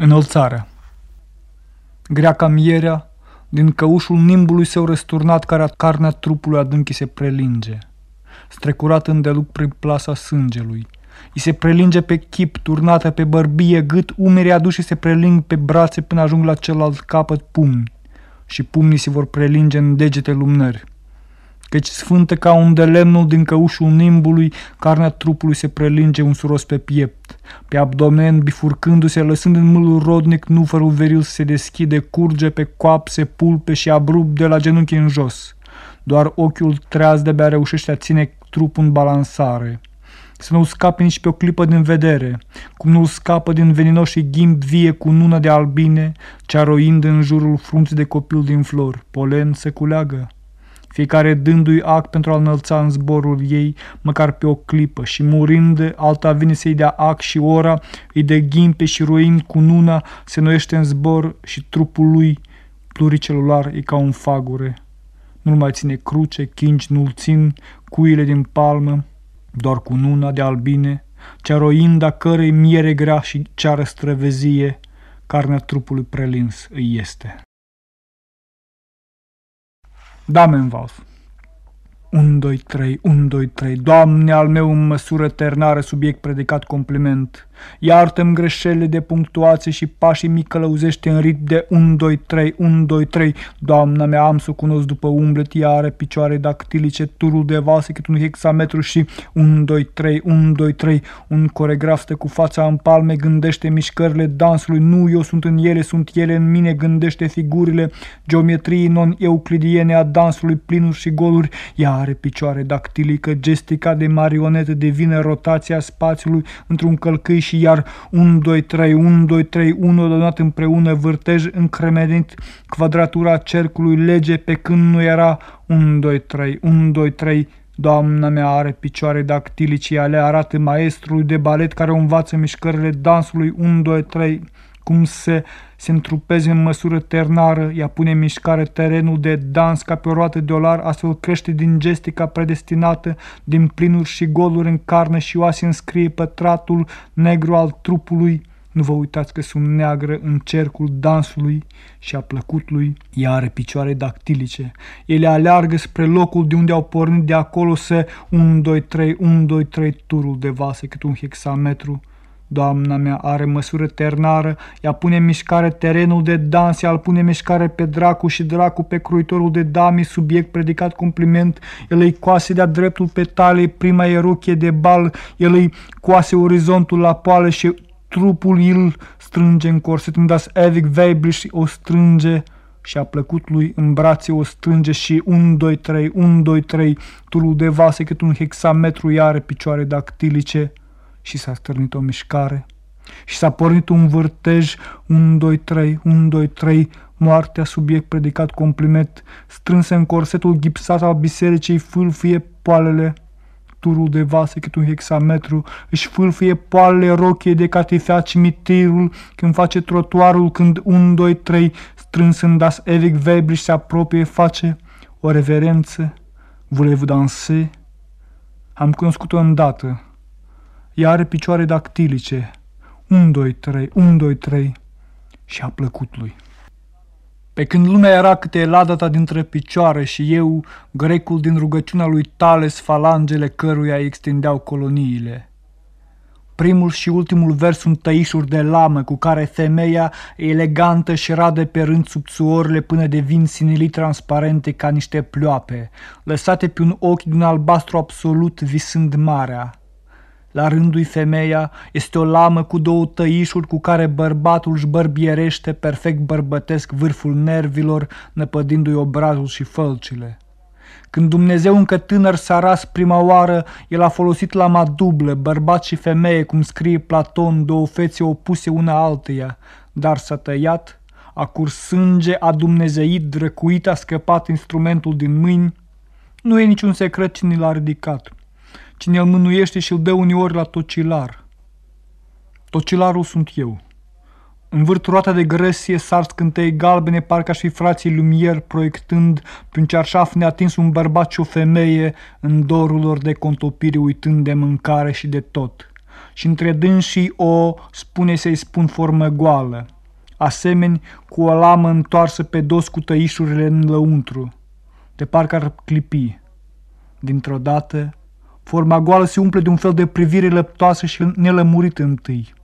Înălțarea. Grea ca mierea, din căușul nimbului său răsturnat, care carnea trupului adânchi se prelinge, strecurat îndeluc prin plasa sângelui. I se prelinge pe chip, turnată pe bărbie, gât, umerii aduși se preling pe brațe până ajung la celălalt capăt pumni. Și pumnii se vor prelinge în degete lumnări căci sfântă ca un de lemnul din căușul nimbului, carnea trupului se prelinge un suros pe piept, pe abdomen bifurcându-se, lăsând în mâlul rodnic nufărul veril să se deschide, curge pe coapse, pulpe și abrupt de la genunchi în jos. Doar ochiul treaz de-abia reușește a ține trupul în balansare. Să nu scape nici pe o clipă din vedere, cum nu scapă din veninoșii ghimb vie cu nună de albine, cearoind în jurul frunții de copil din flori, polen să culeagă fiecare dându-i ac pentru a înălța în zborul ei, măcar pe o clipă, și murind, alta vine să-i dea ac și ora, îi de ghimpe și roind cu nuna, se noiește în zbor și trupul lui pluricelular e ca un fagure. Nu mai ține cruce, chingi nu-l țin, cuile din palmă, doar cu nuna de albine, cea roinda cărei miere grea și ceară străvezie, carnea trupului prelins îi este. Damenwolf. 1, 2, 3, 1, 2, 3, Doamne al meu în măsură ternară, subiect predicat compliment. Iartă-mi greșelile de punctuație și pașii mi călăuzește în ritm de 1, 2, 3, 1, 2, 3. Doamna mea, am să o cunosc după umblet, ea are picioare dactilice, turul de valse cât un hexametru și 1, 2, 3, 1, 2, 3. Un coregraf stă cu fața în palme, gândește mișcările dansului, nu eu sunt în ele, sunt ele în mine, gândește figurile, geometrii non-euclidiene a dansului, plinuri și goluri. Ea are picioare dactilică, gestica de marionetă devine rotația spațiului într-un călcâi și iar 1, 2, 3, 1, 2, 3, 1 odată împreună, vârtej încremenit, quadratura cercului lege pe când nu era 1, 2, 3, 1, 2, 3, Doamna mea are picioare dactilici, le arată maestrului de balet care o învață mișcările dansului 1, 2, 3, cum se, se întrupeze în măsură ternară, ea pune în mișcare terenul de dans ca pe o roată de olar, astfel crește din gestica predestinată, din plinuri și goluri în carne și oase înscrie pătratul negru al trupului. Nu vă uitați că sunt neagră în cercul dansului și a plăcutului. Ea are picioare dactilice. Ele aleargă spre locul de unde au pornit de acolo să 1, 2, 3, 1, 2, 3 turul de vase cât un hexametru. Doamna mea are măsură ternară, ea pune în mișcare terenul de dans, ea îl pune în mișcare pe dracu și dracu pe cruitorul de dami, subiect predicat compliment, el îi coase de-a dreptul pe tale, prima eruchie de bal, el îi coase orizontul la poală și trupul îl strânge în corset, îmi das Evic Weibli și o strânge și a plăcut lui în brațe o strânge și 1, 2, 3, 1, 2, 3, turul de vase cât un hexametru iar picioare dactilice, și s-a stârnit o mișcare și s-a pornit un vârtej, un, doi, trei, un, doi, trei, moartea, subiect predicat compliment, strânsă în corsetul gipsat al bisericii, fâlfie poalele, turul de vase cât un hexametru, își fâlfie poalele rochie de catifea cimitirul, când face trotuarul, când un, doi, trei, strâns în das Eric Webrich se apropie, face o reverență, voulez-vous danser? Am cunoscut-o îndată, ea are picioare dactilice. 1, 2, 3, 1, 2, 3 și a plăcut lui. Pe când lumea era câte ladata dintre picioare și eu, grecul din rugăciunea lui Tales, falangele căruia îi extindeau coloniile. Primul și ultimul vers sunt tăișuri de lamă cu care femeia, elegantă, și rade pe rând subțuorile până devin sinilii transparente ca niște ploape, lăsate pe un ochi din albastru absolut visând marea. La rândul femeia este o lamă cu două tăișuri cu care bărbatul își bărbierește perfect bărbătesc vârful nervilor, năpădindu-i obrazul și fălcile. Când Dumnezeu încă tânăr s-a ras prima oară, el a folosit lama dublă, bărbat și femeie, cum scrie Platon, două fețe opuse una alteia, dar s-a tăiat, a curs sânge, a dumnezeit, drăcuit, a scăpat instrumentul din mâini. Nu e niciun secret cine l-a ridicat. Cine îl mânuiește și îl dă uneori la tocilar. Tocilarul sunt eu. Învârt roata de gresie, sar scântei galbene, parcă aș fi frații Lumier, proiectând prin cearșaf neatins un bărbat și o femeie în dorul lor de contopire, uitând de mâncare și de tot și între dânsii o, spune să-i spun, formă goală, asemeni cu o lamă întoarsă pe dos cu tăișurile în lăuntru, de parcă ar clipi. Dintr-o dată, forma goală se umple de un fel de privire lăptoasă și nelămurită întâi,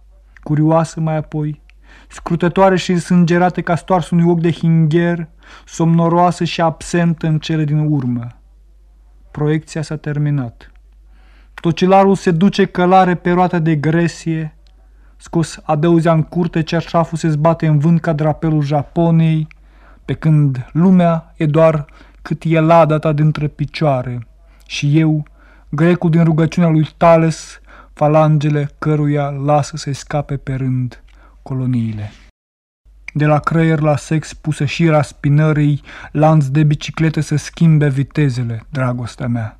curioasă mai apoi, scrutătoare și sângerată ca stoars unui ochi de hingher, somnoroasă și absentă în cele din urmă. Proiecția s-a terminat. Tocilarul se duce călare pe roata de gresie, scos adăuzea în curte, cerșaful se zbate în vânt ca drapelul Japoniei, pe când lumea e doar cât e lada ta dintre picioare și eu, grecul din rugăciunea lui Tales, falangele căruia lasă să scape pe rând coloniile. De la creier la sex pusă șira spinării, lanț de biciclete să schimbe vitezele, dragostea mea.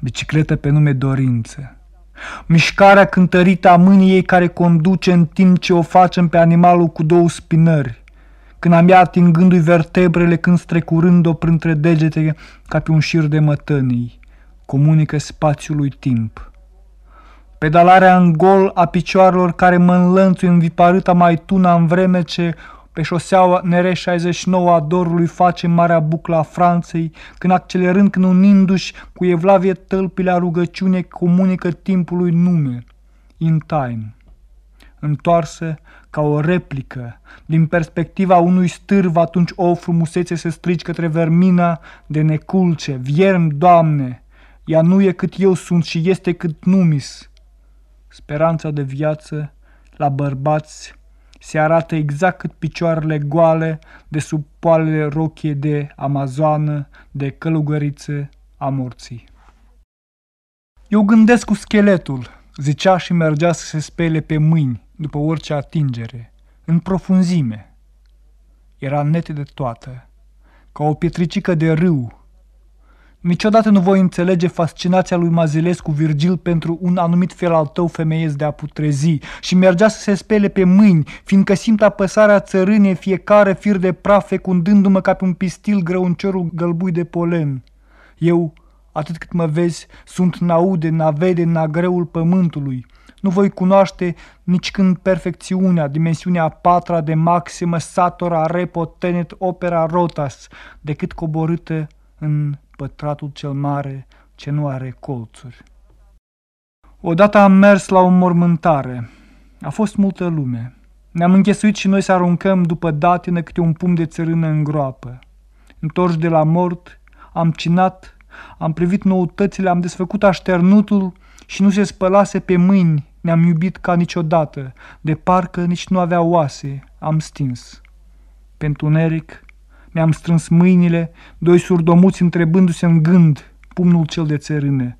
Bicicletă pe nume dorință. Mișcarea cântărită a mâinii ei care conduce în timp ce o facem pe animalul cu două spinări. Când am ea atingându-i vertebrele, când strecurând-o printre degete ca pe un șir de mătănii, comunică spațiului timp pedalarea în gol a picioarelor care mă înlănțuie în viparâta mai tuna în vreme ce pe șoseaua NR69 a dorului face marea buclă a Franței, când accelerând, când unindu-și cu evlavie tălpile a rugăciune, comunică timpului nume, in time. Întoarsă ca o replică, din perspectiva unui stârv, atunci o frumusețe se strici către vermina de neculce, vierm, Doamne, ea nu e cât eu sunt și este cât numis, speranța de viață la bărbați se arată exact cât picioarele goale de sub poalele rochie de amazoană, de călugărițe a morții. Eu gândesc cu scheletul, zicea și mergea să se spele pe mâini după orice atingere, în profunzime. Era net de toată, ca o pietricică de râu, Niciodată nu voi înțelege fascinația lui Mazilescu Virgil pentru un anumit fel al tău femeiesc de a putrezi și mergea să se spele pe mâini, fiindcă simt apăsarea țărânei fiecare fir de praf fecundându-mă ca pe un pistil greu în cerul gălbui de polen. Eu, atât cât mă vezi, sunt naude, navede, nagreul pământului. Nu voi cunoaște nici când perfecțiunea, dimensiunea a patra de maximă, satora, repo, tenet, opera, rotas, decât coborâtă în pătratul cel mare ce nu are colțuri. Odată am mers la o mormântare. A fost multă lume. Ne-am închesuit și noi să aruncăm după datină câte un pum de țărână în groapă. Întorși de la mort, am cinat, am privit noutățile, am desfăcut așternutul și nu se spălase pe mâini, ne-am iubit ca niciodată, de parcă nici nu avea oase, am stins. Pentru neric, mi-am strâns mâinile, doi surdomuți întrebându-se în gând pumnul cel de țărâne.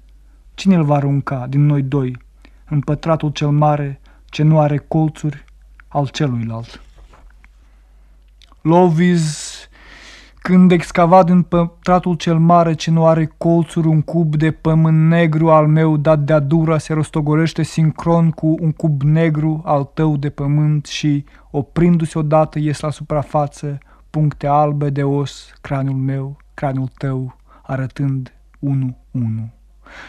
Cine îl va arunca din noi doi în pătratul cel mare ce nu are colțuri al celuilalt? Lovis, când excavat în pătratul cel mare ce nu are colțuri un cub de pământ negru al meu dat de-a dura se rostogolește sincron cu un cub negru al tău de pământ și, oprindu-se odată, ies la suprafață, puncte albe de os, craniul meu, craniul tău, arătând unu unu.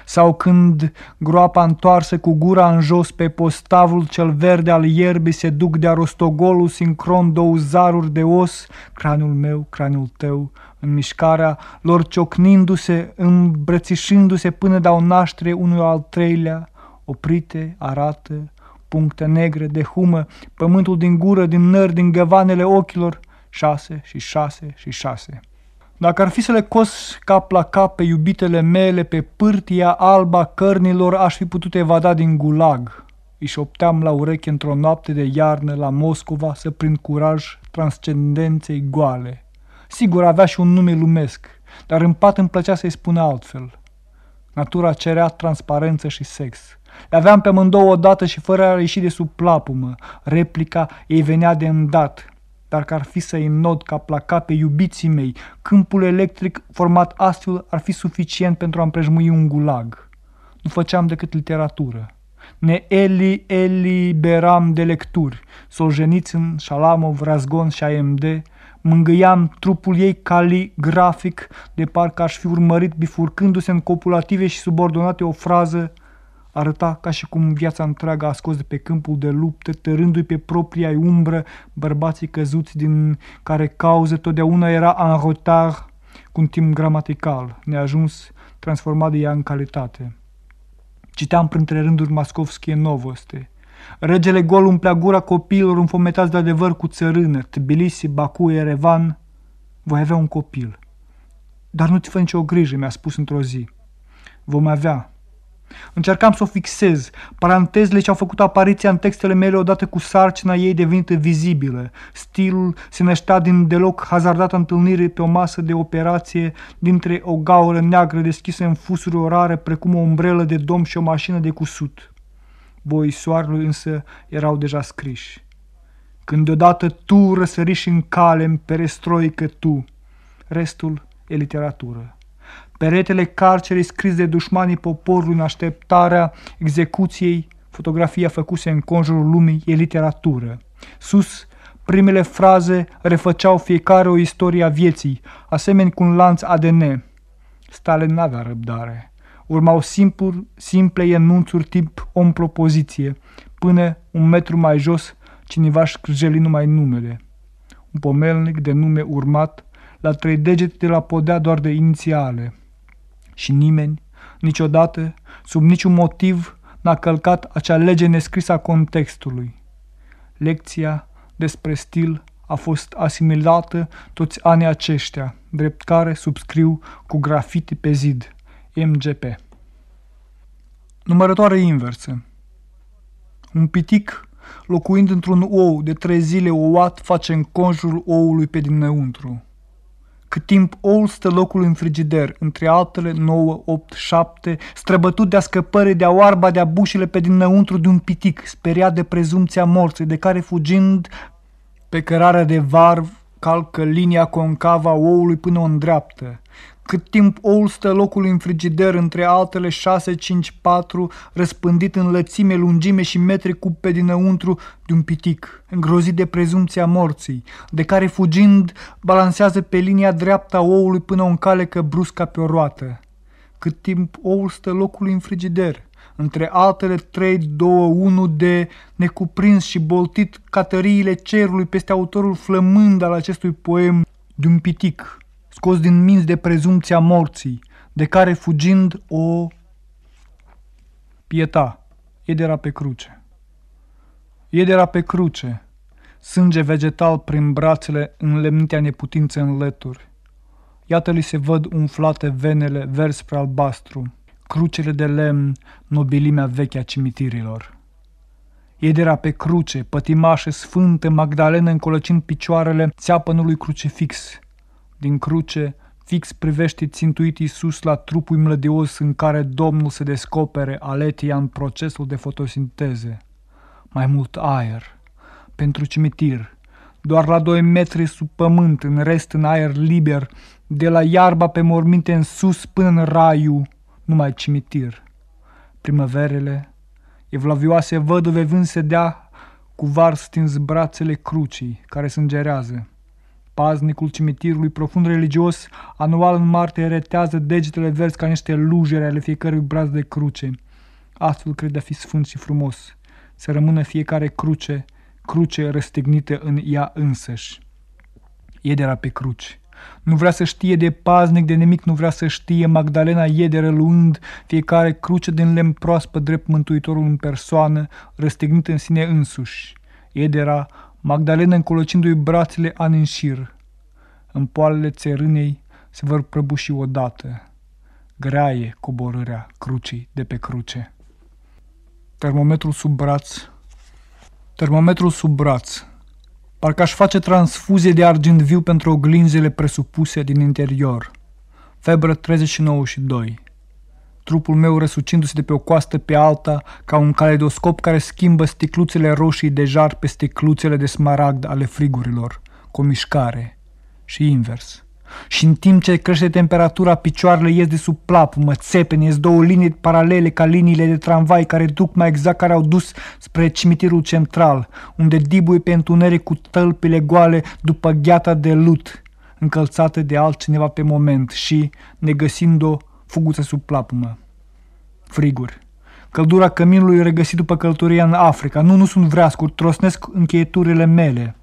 Sau când groapa întoarsă cu gura în jos pe postavul cel verde al ierbii se duc de-a rostogolul sincron două zaruri de os, craniul meu, craniul tău, în mișcarea lor ciocnindu-se, îmbrățișându-se până dau naștere unui al treilea, oprite, arată, puncte negre de humă, pământul din gură, din nări, din găvanele ochilor, șase și șase și șase. Dacă ar fi să le cos cap la cap pe iubitele mele, pe pârtia alba cărnilor, aș fi putut evada din gulag. Își șopteam la ureche într-o noapte de iarnă la Moscova să prind curaj transcendenței goale. Sigur, avea și un nume lumesc, dar în pat îmi plăcea să-i spună altfel. Natura cerea transparență și sex. Le aveam pe amândouă odată și fără a ieși de sub plapumă. Replica ei venea de îndat, dar că ar fi să-i nod ca placa pe iubiții mei, câmpul electric format astfel ar fi suficient pentru a împrejmui un gulag. Nu făceam decât literatură. Ne eli eliberam de lecturi, Solzhenitsyn, Shalamov, Razgon și AMD, mângâiam trupul ei caligrafic, de parcă aș fi urmărit bifurcându-se în copulative și subordonate o frază Arăta ca și cum viața întreagă a scos de pe câmpul de luptă, tărându-i pe propria umbră bărbații căzuți din care cauze totdeauna era în retard cu un timp gramatical, neajuns, transformat de ea în calitate. Citeam printre rânduri Mascovskie Novoste. Regele gol umplea gura copiilor înfometați de adevăr cu țărână, Tbilisi, Baku, Erevan. Voi avea un copil. Dar nu-ți fă nicio grijă, mi-a spus într-o zi. Vom avea, Încercam să o fixez, parantezele ce au făcut apariția în textele mele odată cu sarcina ei devenită vizibilă. Stilul se năștea din deloc hazardată întâlnire pe o masă de operație dintre o gaură neagră deschisă în fusuri orare precum o umbrelă de dom și o mașină de cusut. Boi soarelui însă erau deja scriși. Când deodată tu răsăriși în cale, în perestroică tu, restul e literatură. Peretele carcerii scris de dușmanii poporului în așteptarea execuției, fotografia făcuse în conjurul lumii, e literatură. Sus, primele fraze refăceau fiecare o istorie a vieții, asemeni cu un lanț ADN. Stalin n-avea răbdare. Urmau simplu, simple enunțuri tip om propoziție, până un metru mai jos cineva scrâjeli numai numele. Un pomelnic de nume urmat, la trei degete de la podea doar de inițiale – și nimeni, niciodată, sub niciun motiv, n-a călcat acea lege nescrisă a contextului. Lecția despre stil a fost asimilată toți anii aceștia, drept care subscriu cu grafiti pe zid, MGP. Numărătoare inversă Un pitic, locuind într-un ou de trei zile ouat, face în conjurul oului pe dinăuntru cât timp oul stă locul în frigider, între altele 9, 8, 7, străbătut de-a scăpării de-a oarba de-a bușile pe dinăuntru de un pitic, speriat de prezumția morții, de care fugind pe cărarea de varv, calcă linia concavă a oului până o îndreaptă cât timp oul stă locul în frigider între altele 6, 5, 4, răspândit în lățime, lungime și metri cub pe dinăuntru de un pitic, îngrozit de prezumția morții, de care fugind balansează pe linia dreaptă a oului până o încalecă brusca pe o roată. Cât timp oul stă locul în frigider, între altele 3, 2, 1 de necuprins și boltit catăriile cerului peste autorul flămând al acestui poem de un pitic, scos din minți de prezumția morții, de care fugind o pieta, edera pe cruce. Edera pe cruce, sânge vegetal prin brațele înlemnite a neputință în leturi. Iată-li se văd umflate venele vers spre albastru, crucele de lemn, nobilimea veche a cimitirilor. Edera pe cruce, pătimașă sfântă, Magdalena încolăcind picioarele țeapănului crucifix, din cruce, fix privește țintuit Iisus la trupul mlădios în care Domnul se descopere aletia în procesul de fotosinteze. Mai mult aer. Pentru cimitir. Doar la doi metri sub pământ, în rest în aer liber, de la iarba pe morminte în sus până în raiu, numai cimitir. Primăverele, evlavioase văduve vând se dea cu var stins brațele crucii, care sângerează. Paznicul cimitirului profund religios, anual în martie, retează degetele verzi ca niște lujere ale fiecărui braț de cruce. Astfel crede a fi sfânt și frumos, să rămână fiecare cruce, cruce răstignită în ea însăși. Iedera pe cruci. Nu vrea să știe de paznic, de nimic nu vrea să știe Magdalena Iederă luând fiecare cruce din lemn proaspă drept mântuitorul în persoană, răstignit în sine însuși. Iedera Magdalena încolocindu-i brațele ani în șir. În poalele țărânei se vor prăbuși odată. Greaie coborârea crucii de pe cruce. Termometrul sub braț. Termometrul sub braț. Parcă aș face transfuzie de argint viu pentru oglinzele presupuse din interior. Febră 39 și 2 trupul meu răsucindu-se de pe o coastă pe alta, ca un caleidoscop care schimbă sticluțele roșii de jar pe sticluțele de smaragd ale frigurilor, cu o mișcare și invers. Și în timp ce crește temperatura, picioarele ies de sub plap, mă țepeni, ies două linii paralele ca liniile de tramvai care duc mai exact care au dus spre cimitirul central, unde dibui pe întuneric cu tălpile goale după gheata de lut, încălțată de altcineva pe moment și, negăsind-o, fuguță sub plapumă. Friguri. căldura căminului regăsit după călătoria în Africa. Nu, nu sunt vreascuri, trosnesc încheieturile mele.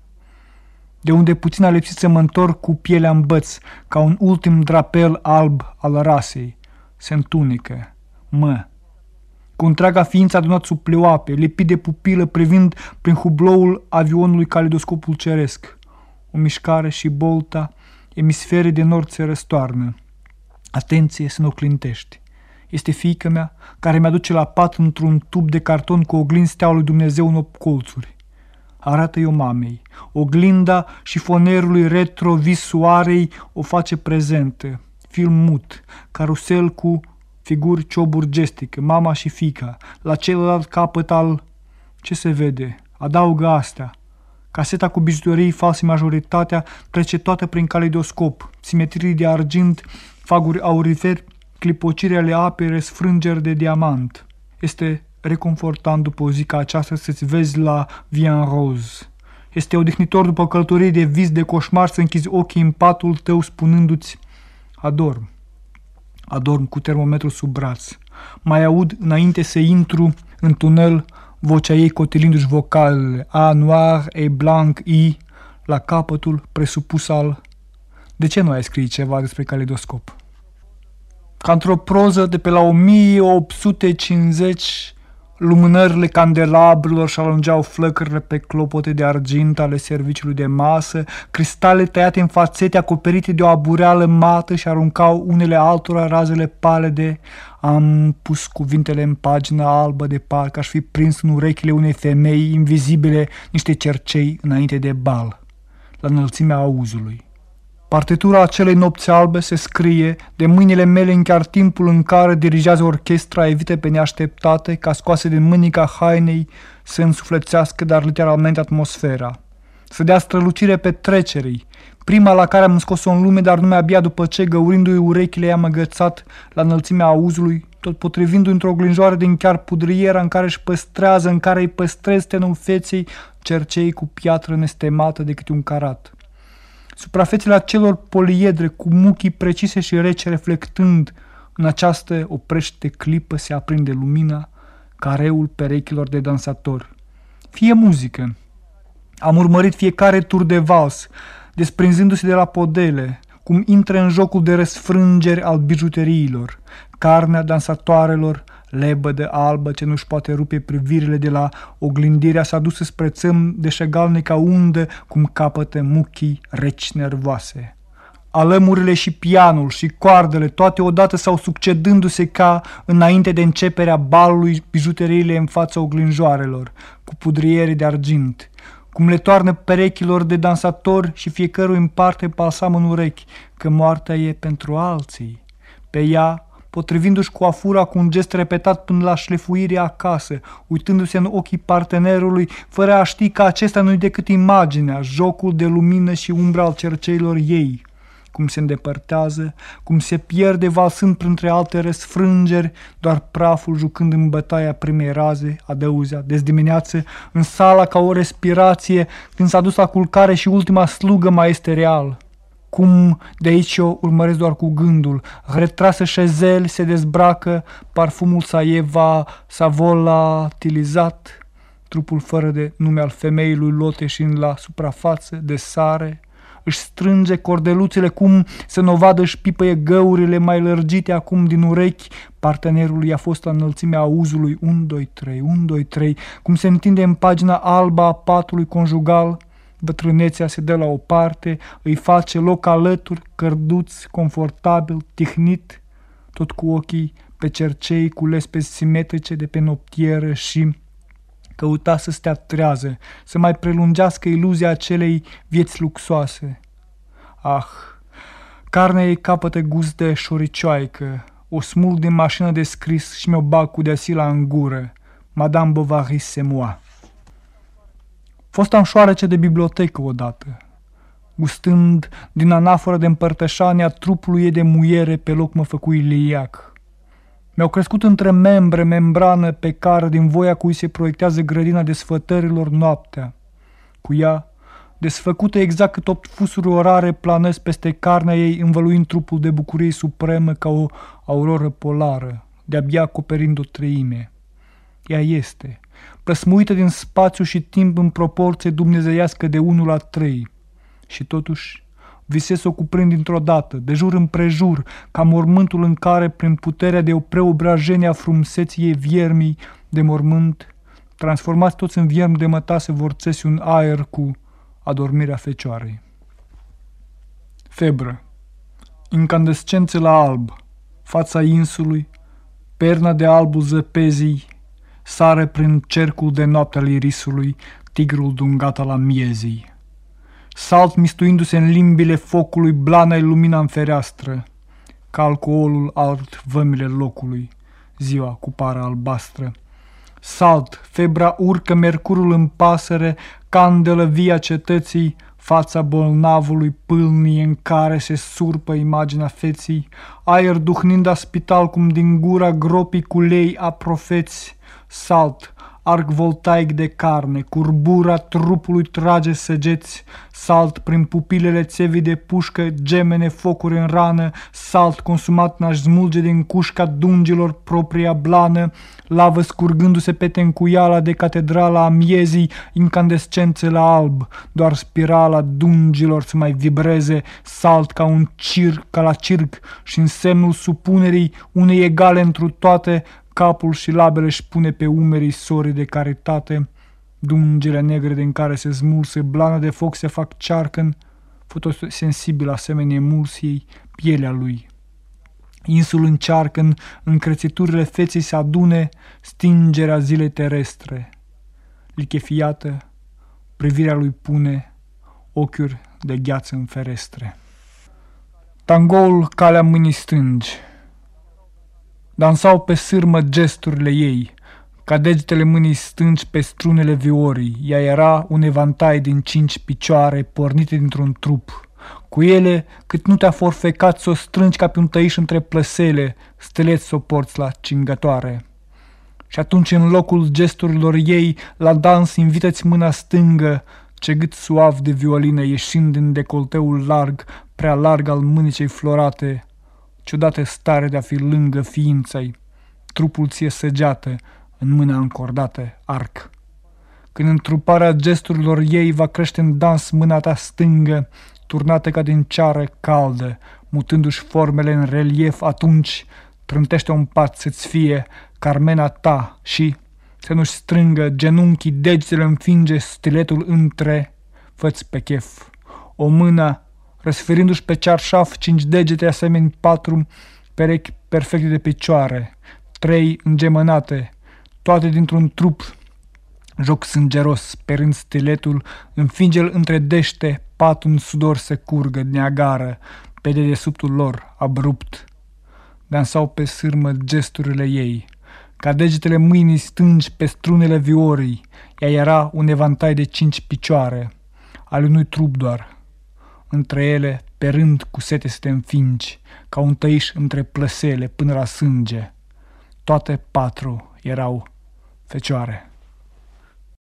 De unde puțin a lipsit să mă întorc cu pielea în băț, ca un ultim drapel alb al rasei. Se întunecă. Mă. Cu întreaga ființă adunat sub pleoape, lipit de pupilă, privind prin hubloul avionului calidoscopul ceresc. O mișcare și bolta, emisferii de nord se răstoarnă. Atenție să nu clintești. Este fiica mea care mi-aduce la pat într-un tub de carton cu oglinzi steaua lui Dumnezeu în 8 colțuri. Arată eu mamei. Oglinda și fonerului retro-visuarei o face prezentă. Film mut, carusel cu figuri cioburi gestică, mama și fica. La celălalt capăt al... Ce se vede? Adaugă astea. Caseta cu bijuterii false majoritatea trece toată prin caleidoscop, simetrii de argint, faguri auriferi, clipociri ale apei, răsfrângeri de diamant. Este reconfortant după o zi ca aceasta să-ți vezi la Vien Rose. Este odihnitor după călătorie de vis de coșmar să închizi ochii în patul tău spunându-ți Adorm. Adorm cu termometru sub braț. Mai aud înainte să intru în tunel vocea ei cotelindu-și vocalele A noir, E blanc, I la capătul presupus al De ce nu ai scris ceva despre calidoscop? Ca într-o proză de pe la 1850 Lumânările candelabrilor și alungeau flăcările pe clopote de argint ale serviciului de masă, cristale tăiate în fațete acoperite de o abureală mată și aruncau unele altora razele palede. Am pus cuvintele în pagina albă de parcă aș fi prins în urechile unei femei invizibile niște cercei înainte de bal, la înălțimea auzului. Partitura acelei nopți albe se scrie de mâinile mele în chiar timpul în care dirigează orchestra evite pe neașteptate ca scoase din mânica hainei să însuflețească dar literalmente atmosfera. Să dea strălucire pe trecerii, prima la care am scos-o în lume, dar numai abia după ce, găurindu-i urechile, i-am agățat la înălțimea auzului, tot potrivindu-i într-o glinjoară din chiar pudriera în care își păstrează, în care îi păstrez tenul feței, cercei cu piatră nestemată de câte un carat suprafețele acelor poliedre cu muchii precise și rece reflectând în această oprește clipă se aprinde lumina, careul perechilor de dansatori. Fie muzică. Am urmărit fiecare tur de vals, desprinzându-se de la podele, cum intră în jocul de răsfrângeri al bijuteriilor, carnea dansatoarelor, lebădă albă ce nu-și poate rupe privirile de la oglindirea s-a dus spre țâm de șegalnică undă cum capătă muchii reci nervoase. Alămurile și pianul și coardele, toate odată sau succedându-se ca înainte de începerea balului bijuteriile în fața oglinjoarelor, cu pudriere de argint, cum le toarnă perechilor de dansatori și fiecărui în parte balsam în urechi, că moartea e pentru alții. Pe ea potrivindu-și cu afura cu un gest repetat până la șlefuirea acasă, uitându-se în ochii partenerului, fără a ști că acesta nu-i decât imaginea, jocul de lumină și umbra al cerceilor ei. Cum se îndepărtează, cum se pierde valsând printre alte răsfrângeri, doar praful jucând în bătaia primei raze, adăuzea, dimineață, în sala ca o respirație, când s-a dus la culcare și ultima slugă mai este real cum de aici o urmăresc doar cu gândul. Retrasă șezel, se dezbracă, parfumul sa Eva s-a volatilizat, trupul fără de nume al femeii lui Lote și la suprafață de sare, își strânge cordeluțele cum să nu vadă își pipăie găurile mai lărgite acum din urechi, partenerul i-a fost la înălțimea auzului. 1, 2, 3, 1, 2, 3, cum se întinde în pagina alba a patului conjugal, bătrânețea se dă la o parte, îi face loc alături, cărduț, confortabil, tihnit, tot cu ochii pe cercei, cu lespe simetrice de pe noptieră și căuta să stea trează, să mai prelungească iluzia acelei vieți luxoase. Ah, carnea ei capătă gust de șoricioaică, o smulg din mașină de scris și mi-o bag cu deasila în gură. Madame Bovary c'est moi. Fostam șoarece de bibliotecă odată, gustând din anaforă de împărtășanie a trupului ei de muiere pe loc mă făcu iliac. Mi-au crescut între membre membrană pe care din voia cui se proiectează grădina desfătărilor noaptea. Cu ea, desfăcută exact cât opt fusuri orare planesc peste carnea ei, învăluind trupul de bucurie supremă ca o auroră polară, de-abia acoperind o treime. ea este, plăsmuită din spațiu și timp în proporție dumnezeiască de 1 la 3. Și totuși, visez o cuprind dintr-o dată, de jur împrejur, ca mormântul în care, prin puterea de o preobrajenie a frumseții ei viermii de mormânt, transformați toți în vierm de mătase vor țesi un aer cu adormirea fecioarei. Febră. Incandescențe la alb, fața insului, perna de albul zăpezii, sare prin cercul de noapte al irisului, tigrul dungat la miezii. Salt mistuindu-se în limbile focului, blana lumina în fereastră, ca alcoolul alt vămile locului, ziua cu pară albastră. Salt, febra urcă mercurul în pasăre, candelă via cetății, fața bolnavului pâlnie în care se surpă imaginea feții, aer duhnind a spital cum din gura gropii cu lei a profeți, salt, arc voltaic de carne, curbura trupului trage săgeți, salt prin pupilele țevii de pușcă, gemene focuri în rană, salt consumat n-aș smulge din cușca dungilor propria blană, lavă scurgându-se pe tencuiala de catedrala a miezii, incandescențe la alb, doar spirala dungilor să mai vibreze, salt ca un circ, ca la circ și în semnul supunerii unei egale întru toate, capul și labele își pune pe umerii sorii de caritate, dungele negre din care se smulse, blana de foc se fac cearcăn, fotosensibil asemenea emulsiei, pielea lui. Insul încearcă în încrețiturile feței să adune stingerea zilei terestre. Lichefiată, privirea lui pune ochiuri de gheață în ferestre. Tangoul calea mâinii stângi, Dansau pe sârmă gesturile ei, ca degetele mâinii stângi pe strunele viorii. Ea era un evantai din cinci picioare pornite dintr-un trup. Cu ele, cât nu te-a forfecat să o strângi ca pe un tăiș între plăsele, steleți să o porți la cingătoare. Și atunci, în locul gesturilor ei, la dans invită-ți mâna stângă, ce gât suav de violină ieșind din decolteul larg, prea larg al mânicei florate, ciudată stare de a fi lângă ființei, trupul ție săgeată, în mâna încordată, arc. Când întruparea gesturilor ei va crește în dans mâna ta stângă, turnată ca din ceară caldă, mutându-și formele în relief, atunci trântește un pat să-ți fie carmena ta și să nu-și strângă genunchii, degetele înfinge stiletul între, făți pe chef. O mână răsferindu-și pe cearșaf cinci degete asemeni patru perechi perfecte de picioare, trei îngemănate, toate dintr-un trup. Joc sângeros, perând stiletul, înfinge-l între dește, patul în sudor se curgă, neagară, pe dedesubtul lor, abrupt. Dansau pe sârmă gesturile ei, ca degetele mâinii stângi pe strunele viorii, ea era un evantai de cinci picioare, al unui trup doar, între ele, pe rând cu sete să te înfingi, ca un tăiș între plăsele până la sânge. Toate patru erau fecioare.